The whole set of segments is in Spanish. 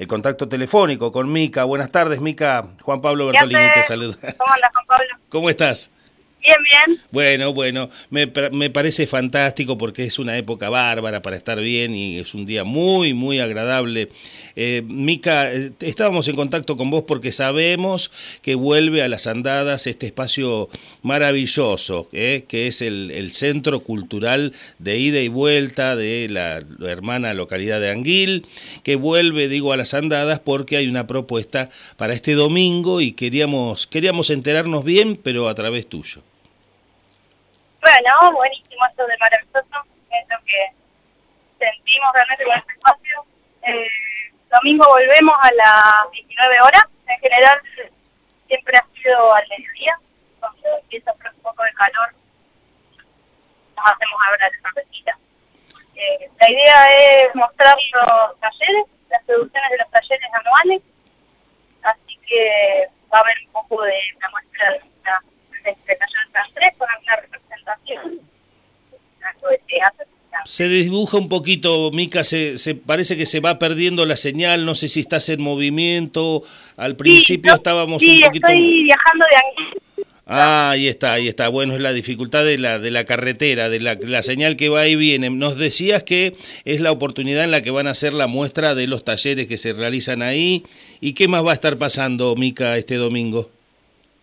el contacto telefónico con Mica. Buenas tardes, Mica. Juan Pablo Bertolini te saluda. ¿Cómo andas, Juan Pablo? ¿Cómo estás? Bien, bien. Bueno, bueno, me, me, parece fantástico porque es una época bárbara para estar bien y es un día muy, muy agradable. Eh, Mica, eh, estábamos en contacto con vos porque sabemos que vuelve a las andadas este espacio maravilloso, eh, que es el, el, centro cultural de ida y vuelta de la, hermana localidad de Anguil, que vuelve, digo, a las andadas porque hay una propuesta para este domingo y queríamos, queríamos enterarnos bien, pero a través tuyo. Bueno, buenísimo esto de maravilloso, es lo que sentimos realmente con este espacio. Eh, domingo volvemos a las 19 horas, en general siempre ha sido al mediodía, cuando empieza un poco de calor, nos hacemos ahora la cervecita. Eh, la idea es mostrar los talleres, las producciones de los talleres anuales, así que va a haber un poco de la muestra de de, de taller 3 con alguna se dibuja un poquito, Mica, se, se, parece que se va perdiendo la señal, no sé si estás en movimiento, al principio estábamos un poquito... estoy viajando de aquí. Ah, ahí está, ahí está. Bueno, es la dificultad de la, de la carretera, de la, la, señal que va y viene. Nos decías que es la oportunidad en la que van a hacer la muestra de los talleres que se realizan ahí. ¿Y qué más va a estar pasando, Mica, este domingo?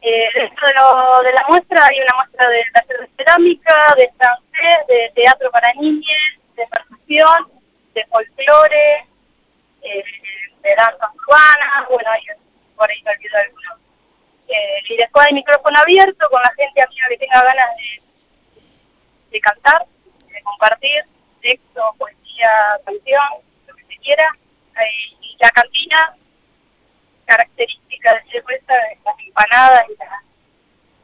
Eh, dentro de, lo, de, la muestra hay una muestra de taller de cerámica, de francés, de teatro para niñas, de percusión, de folclore, eh, de danzas urbanas, bueno, por ahí me olvidó alguno. Eh, y después hay micrófono abierto con la gente amiga que tenga ganas de, de cantar, de compartir texto, poesía, canción, lo que se quiera. Eh, y la cantina característica de cerveza, las empanadas y la,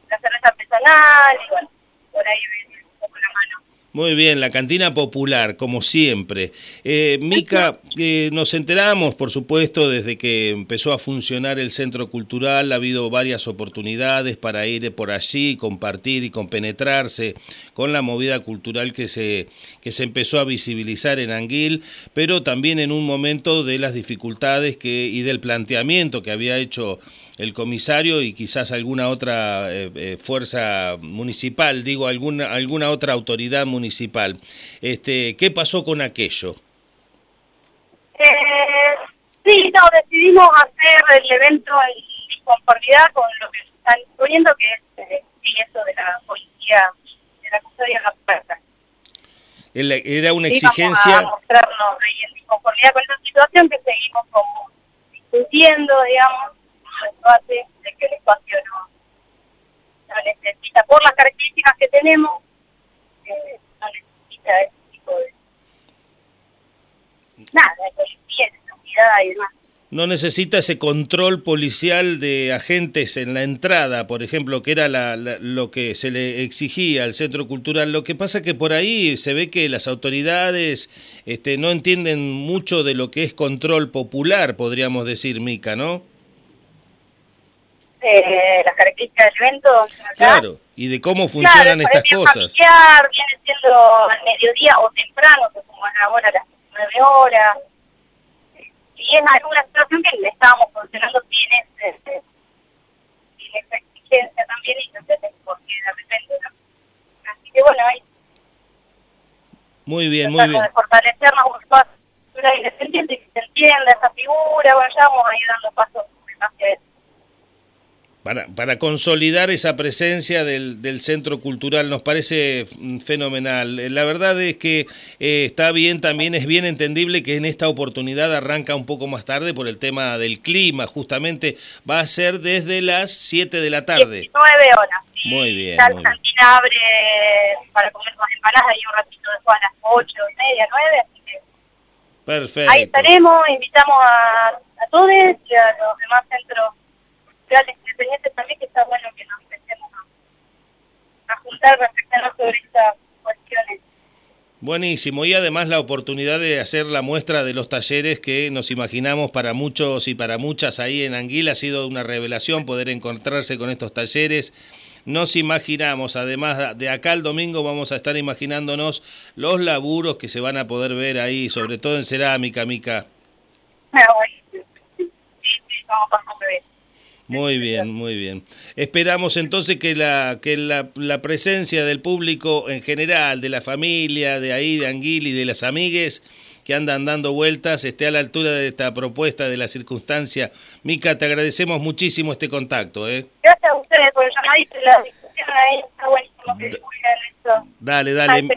la cerveza artesanal, y bueno, por ahí ven un poco la mano. Muy bien, la cantina popular, como siempre. Eh, Mica, eh, nos enteramos, por supuesto, desde que empezó a funcionar el centro cultural, ha habido varias oportunidades para ir por allí, compartir y compenetrarse con la movida cultural que se, que se empezó a visibilizar en Anguil, pero también en un momento de las dificultades que, y del planteamiento que había hecho el comisario y quizás alguna otra eh, eh, fuerza municipal, digo, alguna, alguna otra autoridad municipal. Este, ¿Qué pasó con aquello? Eh, sí, no, decidimos hacer el evento en conformidad con lo que están poniendo, que es eh, eso de la policía, de la custodia de la puerta. Era una exigencia... a mostrarnos en conformidad con esta situación que seguimos como discutiendo, digamos, eso hace de que el espacio no, no necesita, por las características que tenemos, eh, no necesita ese tipo de nada, de policía, de seguridad y demás. No necesita ese control policial de agentes en la entrada, por ejemplo, que era la, la, lo que se le exigía al centro cultural. Lo que pasa que por ahí se ve que las autoridades este, no entienden mucho de lo que es control popular, podríamos decir, Mica, ¿no? eh, las características del evento. Claro, y de cómo funcionan claro, estas cosas. Familiar, viene siendo al mediodía o temprano, que como es ahora a las 9 horas. Y es alguna situación que le estábamos funcionando este, tiene esa exigencia también y no sé por qué de repente. ¿no? Así que bueno, ahí. Muy bien, muy bien. de fortalecernos un espacio que se entienda esa figura, bueno, ya vamos a ir dando pasos hacia eso para, para consolidar esa presencia del, del, centro cultural nos parece fenomenal. La verdad es que eh, está bien, también es bien entendible que en esta oportunidad arranca un poco más tarde por el tema del clima, justamente va a ser desde las 7 de la tarde. 19 horas. Sí. Muy bien. La cantina abre para comer con empanadas y un ratito después a las 8 y media, 9, así que... Perfecto. Ahí estaremos, invitamos a, a todos y a los demás centros culturales también que está bueno que nos empecemos a, a juntar, sobre estas cuestiones. Buenísimo, y además la oportunidad de hacer la muestra de los talleres que nos imaginamos para muchos y para muchas ahí en Anguila ha sido una revelación poder encontrarse con estos talleres. Nos imaginamos, además de acá el domingo vamos a estar imaginándonos los laburos que se van a poder ver ahí, sobre todo en cerámica, Mica. Ah, bueno. Muy bien, muy bien. Esperamos entonces que la que la, la, presencia del público en general, de la familia, de ahí, de Anguil y de las amigues que andan dando vueltas, esté a la altura de esta propuesta, de la circunstancia. Mica, te agradecemos muchísimo este contacto. ¿eh? Gracias a ustedes por llamadito la discusión ahí, está buenísimo que Dale, dale.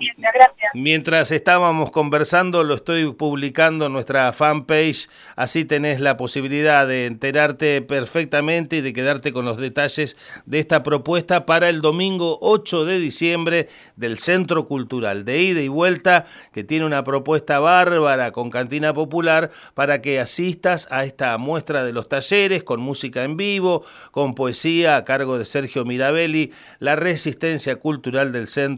Mientras estábamos conversando, lo estoy publicando en nuestra fanpage, así tenés la posibilidad de enterarte perfectamente y de quedarte con los detalles de esta propuesta para el domingo 8 de diciembre del Centro Cultural de Ida y Vuelta, que tiene una propuesta bárbara con cantina popular para que asistas a esta muestra de los talleres con música en vivo, con poesía a cargo de Sergio Mirabelli, la resistencia cultural del centro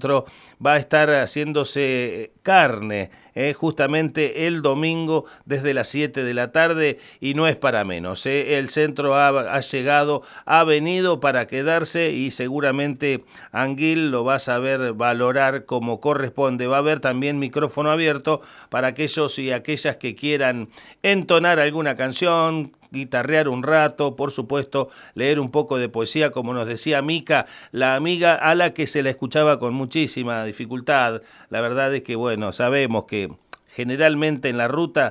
va a estar haciéndose carne eh, justamente el domingo desde las 7 de la tarde y no es para menos. Eh. El centro ha, ha, llegado, ha venido para quedarse y seguramente Anguil lo va a saber valorar como corresponde. Va a haber también micrófono abierto para aquellos y aquellas que quieran entonar alguna canción, guitarrear un rato, por supuesto, leer un poco de poesía, como nos decía Mica, la amiga a la que se la escuchaba con muchísima dificultad. La verdad es que, bueno, sabemos que generalmente en la ruta